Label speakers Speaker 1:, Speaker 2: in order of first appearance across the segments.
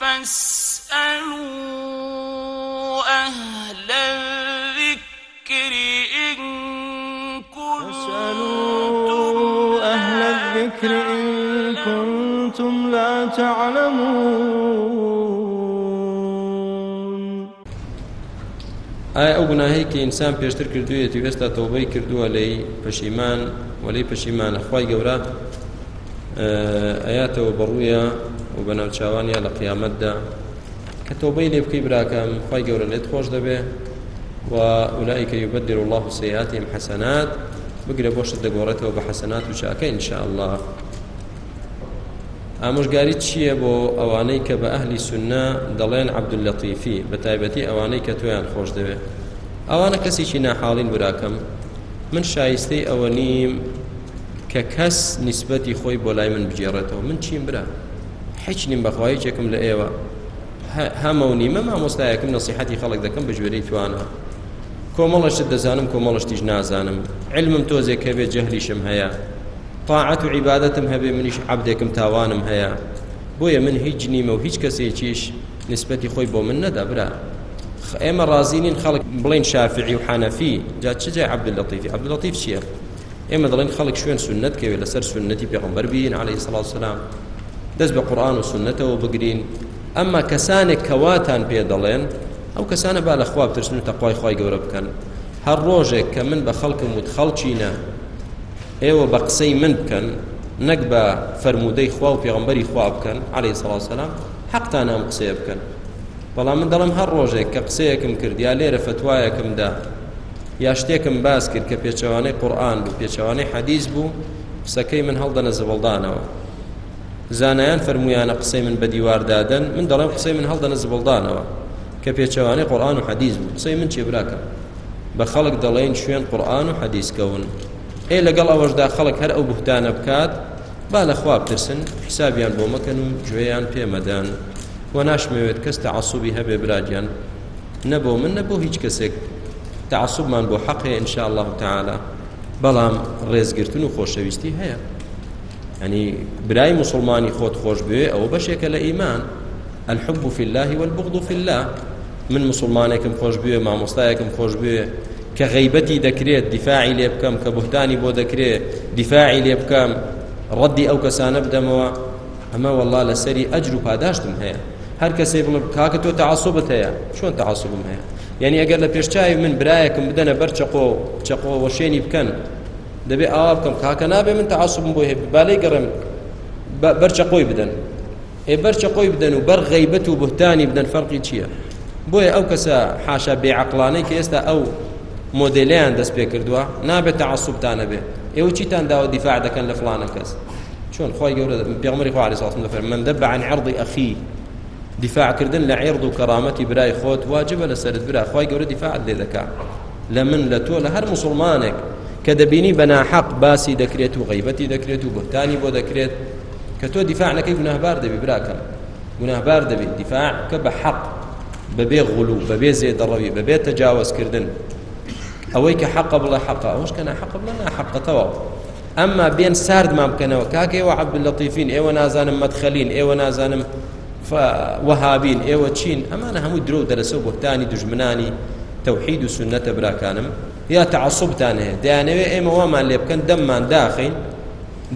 Speaker 1: فاسألوا أهل الذكر إن كنتم
Speaker 2: أهل الذكر إن كنتم لا تعلمون.
Speaker 3: ئایا ئەو گوناهەیە کە ئینسان پێشتر کردووە پەشیمان پەشیمانە خی گەورە ئەیاتەوە بەڕوویە و بە ناوچوانیا لە قیامەتدا کە تۆبەی لێ بکەی براکەم خی گەورە لێت خۆش دەبێ و أولئك يبدل الله سيئاتهم حسنات. بگرە بۆشت دەگۆڕێتەوە بە حەسەنات و چاکە إن شاء الله. ئامۆژگاری چییە بۆ ئەوانەی کە بە ئەهلی سنە دەڵێن عەبدولەتیفی بە تایبەتی ئەوانەی کە تۆیان خۆش دەوێت ئەوانە کەسێکی ناحاڵین براکەم من شایستەی ئەوە نیم کە کەس نیسبەتی خۆی بۆ لای من بجێڕێتەوە. من چیم برا؟ هیچ نیم بەخوایەکێکم لە ئێوە. هەمە و نیمە مامۆستایەکم نسیحەتی خەڵک دەکەم بە ژێرەی توانە. کۆمەڵەشت دەزانم کۆمەڵشتیش نازانم. علمم تۆزێک هەبێ جەهلیشم هەیە. طاعەت و عیبادەتم هەبێ منیش عەبدێکم تاوانم هەیە. بۆیە من هیچ نیمە و هیچ کەسێکیش نسبەتی خۆی بۆ من نەدا برا. ئێمە رازینین خەڵک بڵین شافعی و حەنەفی. جا چ جای عەبدولەتیفی عەبدولەتیف چییە؟ ئێمە دەڵێن خەڵک شوێن سنت کەوێ لەسەر سنەتی پێغەمبەر بین عليه الصلاة والسلام. دەست بە قورآن و سنەتەوە بگرین ئەمما کەسانێک کەواتان پێ دەڵێن ئەو کەسانە با لە خوا بترسن و تەقوای خی گەورە بکەن هەر ڕۆژێک کە من بە خەڵکم وت خەڵچینە ئێوە بە قسەی من بکەن نەک بە فرەرمودەی خوا و پێغمبەری خوا بکەن عليه سڵ سلام حەقتان ئەم قسەیە بکەن بەڵام من ڕۆژێک کە قسەیەکم کرد یا لێرە فتوایەکمدا یا شتێکم باس کرد کە پێچەوانەی قورآن بوو پێچەوانەی حەدیث بوو قسەکەی من هەڵدەنە زبڵدانەوە زانایان فەرمویانە قسەی من بە دیواردادن من دەڵێم قسەی من هەڵدەنە زبڵدانەوە کە پێچەوانەی قورآن و حەدیث بوو. قسەی من چێ براکە بە خەڵک دەڵێن شوێن قورآن و حەدیثکەون ئێ لەگەڵ ئەوەشدا خەڵک هەر ئەو بوتانە بکات با لە خوا بترسن حسابیان بۆ مەکەن و گوێیان پێمەدان و ناشمەوێت کەس تەعسوبی هەبێ براجیان. نەبوو من نەبوو هیچ کەسێک تعصبمان بۆ حەقێ إن شاء الله تعالى. بەڵام ڕێزگرتن و خۆشەویستی هەیە. ینی برای مسلمانی خۆت خۆش بوێ ئەوە بەشێکە لە ئیمان الحب في الله والبغض في الله. من مسلمانێکم خۆش بوێ مامۆستایەکم خۆش بوێ کە غیبەتی دەکرێت دیفاعی لێ بکەم. کە بوهتانی بۆ دەکرێت دیفاعی لێ بکەم. ڕەدی ئەو ئەمە والله لەسەری ئەجر و پاداشتم هەیە. هەر کەسێ بڵ کاکە تۆ تعصبت چۆن تعصبم هەیە؟ یعنی ئەگەر لە پێشچوی من برایەکم بدەنە بەر چقۆ چقۆ وەشێنی بکەن دەبێ ئاوا بکەم کاکە نابێ من تعصبم بۆ بالەی گەڕم بەرچەقۆی بدەن. ئێ بەرچەقۆی بدەن و بەر غیبەت و بهتانی بدەن فەرقی چییە؟ بۆیە ئەو کەسە حاشا بێعقلانەی کە ئێستا ئەو مۆدلیان دەست پێ کردووە نابێت تعصبتانە بێ ئێوە چیتان داوە دیفاع دەکەن لە فلانە کەس؟ چۆن خۆی گەورە پێغمەری ساسم دەفەر من دەب عن عرضی ئەخی دیفاعکردن لە عێرد و کەڕامەتی برای خۆت واجبە لە سرت برا. خی گەورە دیفاعت لێ دەکات لە من لە تۆ لە هەر مسلمانێک کە دەبینی بە ناحەق باسی دەکرێت و غیبەتی دەکرێت و بهتانی بۆ دەکرێت کە تۆ دیفاع نەکەی گوناهبار دەبی براکەم گوناهبار دەبێت دیفاع کە بە حەق بەبێ غلو بەبێ زێدەڕەوی بەبێ تەجاوزکردن. ئەوەی کە حەق بڵێ حەق ئەوش کە ناحەق بڵێ ناحەقەتەوە ئەمما بێن ساردمان بکەنەوە کاکەوە عەبدولەتیفین ئێوە نازانم مەدخەلین ئێوە نازانم وەهابین ئێوە چین؟ ئەمانە هەموو درۆ دەرەسە و بۆتانی دژمنانی تەوحید و سنەتە براکانم. یا تعصبتان هەیە. دەیانەوێ ئێمە وامان لێ بکەن دەممان داخین.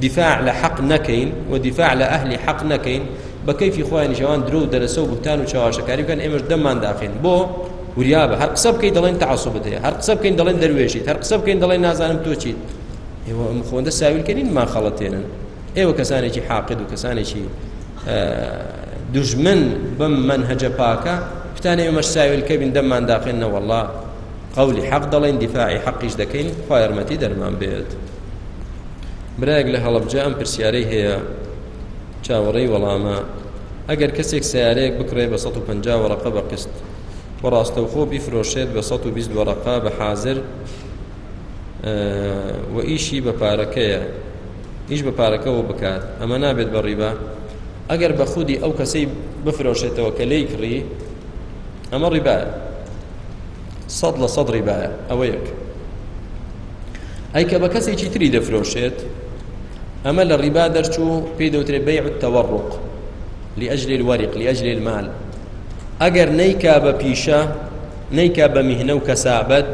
Speaker 3: دفاع لە حەق نەکەین و دفاع لە ئەهلی حەق نەکەین. بە نیشەوان درۆ دەرەسە و بوتان و چاواشەکاری بکەن ئێمەش دەممان داخین. بۆ وریابە هەر قسە بکەین دەڵێن تعصبت هەیە. هەر قسە بکەین دەڵێن دەروێشیت هەر قسە بکەین دەڵێن نازانم تۆ چیت. ئێوە خۆندە ساویلکەنین ما خەڵەتێنن ئێوە کەسانێکی حاقد و کەسانێکی دژمن بم منهجە پاکە پتانە ئێمەش ساویلکە بین دەممان داخێنە والله قولی حەق دەڵێن دیفاعی حەقیش دەکەین خوایەرمەتی دەرمان بێت برایەک لە هەڵبجە ئەم پرسیارەی هەیە چاوەڕێی وەڵامە. ئەگەر کەسێک سیارەیەک بکڕێ بە 150 وەرەقە بە قست و ڕاستەوخۆ بیفرۆشێت بە 120 وەرەقا بە حازر و ئیشی بە پارەکەیە. ئیش بە پارەکەەوە بکات. ئەگەر بە خودی ئەو کەسەی بفرۆشێتەوە کە لی کڕی ئەمە ڕیبایە. سەد لە سەد ڕیبایە. ئەوە یەک. ئەی کە بە کەسێکی تری دەفرۆشێت ئەمە لە ڕیبا دەرچوو پێی دەوترێت بەیع التەوەڕق. لأجل الورق لأجل المال. ئەگەر نەیکا بە پیشە نەیکا بە میهنە و کەسابەت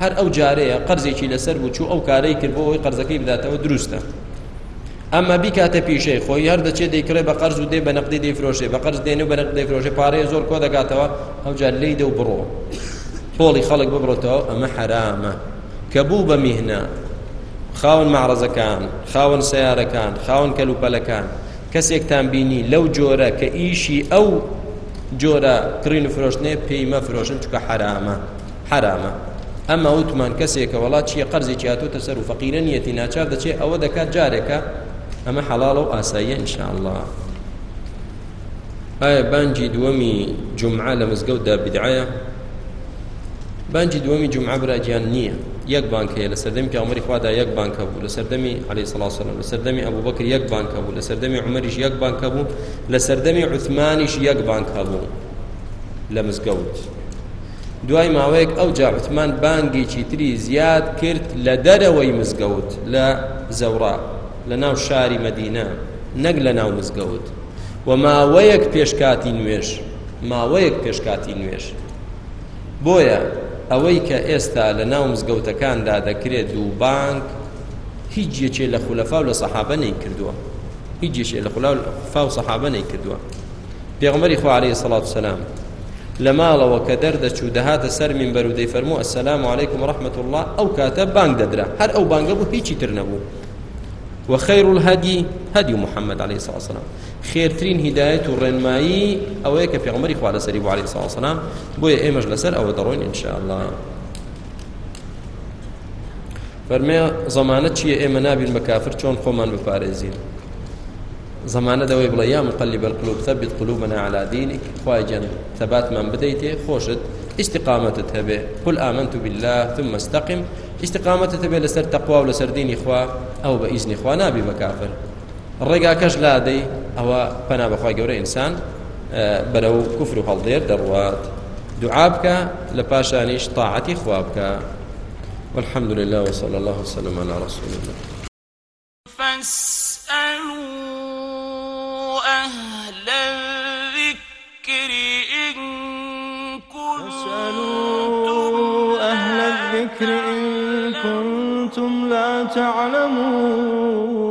Speaker 3: هەر ئەو جارەیە قەرزێکی لەسەر بوو چوو ئەو کارەی کرد بۆ ئەوی قەرزەکەی بداتەوە دروستە. ئەمە بیکاتە پیشەی خۆی هەر دەچێت دەیکڕێ بە قەرز و دێ بە نەقدی دەیفرۆشێ بە قەرز دێنێ و بە نەقدی دەیفرۆشێ پارەیە زۆر کۆ دەگاتەوە ئەو جار لی دە و بڕۆ. پۆڵی خەڵک ببڕۆتەوە ئەمە حرامە. کە بوو بە میهنە خاون معرەزەکان خاون سیارەکان خاون کەلوپەلەکان کەسێکتان بینی لەو جۆرە کە ئیشی ئەو جۆرە کڕین و فرۆشتنێ پێی مەفرۆشن چکە حرامە. حرامە. ئەمە وتمان کەسێکە وڵات چیە قەرزێکی هاتوتە سەر و فەقیرە نیەتی ناچار دەچێت ئەوە دەکات جارێکە ئەمە حەڵاڵە و ئاساییە ئینشاءله ئایا بانجی دووەمی جمعە لە مزگەوتدا بدعایە بانجی دووەمی جمعە براجیان نییە یەک بانکەیە لە سەردەمی پیامەری خوادا یەک بانکە بوو لە سەردەمی علی سلاسەلم لە سەردەمی ئەبوو بەکر یەک بانکە بوو لە سەردەمی عمەریش یەک بانکە بوو لە سەردەمی عوثمانیش یەک بانکە بوو لە مزگەوت دوای ماوەیەک ئەو جا عوثمان بانگێکی تری زیاد کرد لە دەرەوەی مزگەوت لە زەوڕا لە ناو شاری مەدینە نەک لە ناو مزگەوت. و ماوەیەک پێشکاتی نوێش ماوەیەک پێشکاتی نوێش. بۆیە ئەوەی کە ئێستا لە ناو مزگەوتەکاندا دەکرێت دوو بانک هیچ یەکێ لە خولەفا و لە سەحابە نەی کردووە هیچ یەکێ لە خولەفا و سەحابە نەی کردووە پێغمەری خوا عليه سەڵات سلام لە ماڵەوە کە دەردەچوو دەهاتە سەر من بەر و دەیفەرموو ئەسەلام علیکم ڕحمة الله ئەو کاتە بانگ دەدرا. هەر ئەو بانگە بوو هیچی تر نەبوو. وخير الهدي هدي محمد عليه الصلاة والسلام. خيرترين هداية الرنمائي أو هيك في عمر إخوة على سريب عليه الصلاة والسلام. بويا إيه مجلسر أو دروين إن شاء الله. فەرمێ زمانە چییە ئێمە نابین بە کافر چۆن خۆمان بپارێزین. زمانە دەوەی بڵێ مقلب القلوب ثبت قلوبنا على دينك. خواي جن ثبات من بديتي خوشت استقامتت هبه قل آمنت بالله ثم استقم. استقامتت هبه لسر تقوى ولسر ديني خوا أو بإذن خوا نابي بكافر. ڕێگا کەش لادەی ئەوە پەنا بەخوای گەورە ئینسان بەرەو کوفر و هەڵدێر دەڕوات دوعا بکە لە پاشانیش طاعەتی خوا بکە والحمد لله وصلى الله وسلم على رسول الله.
Speaker 2: تعلمون.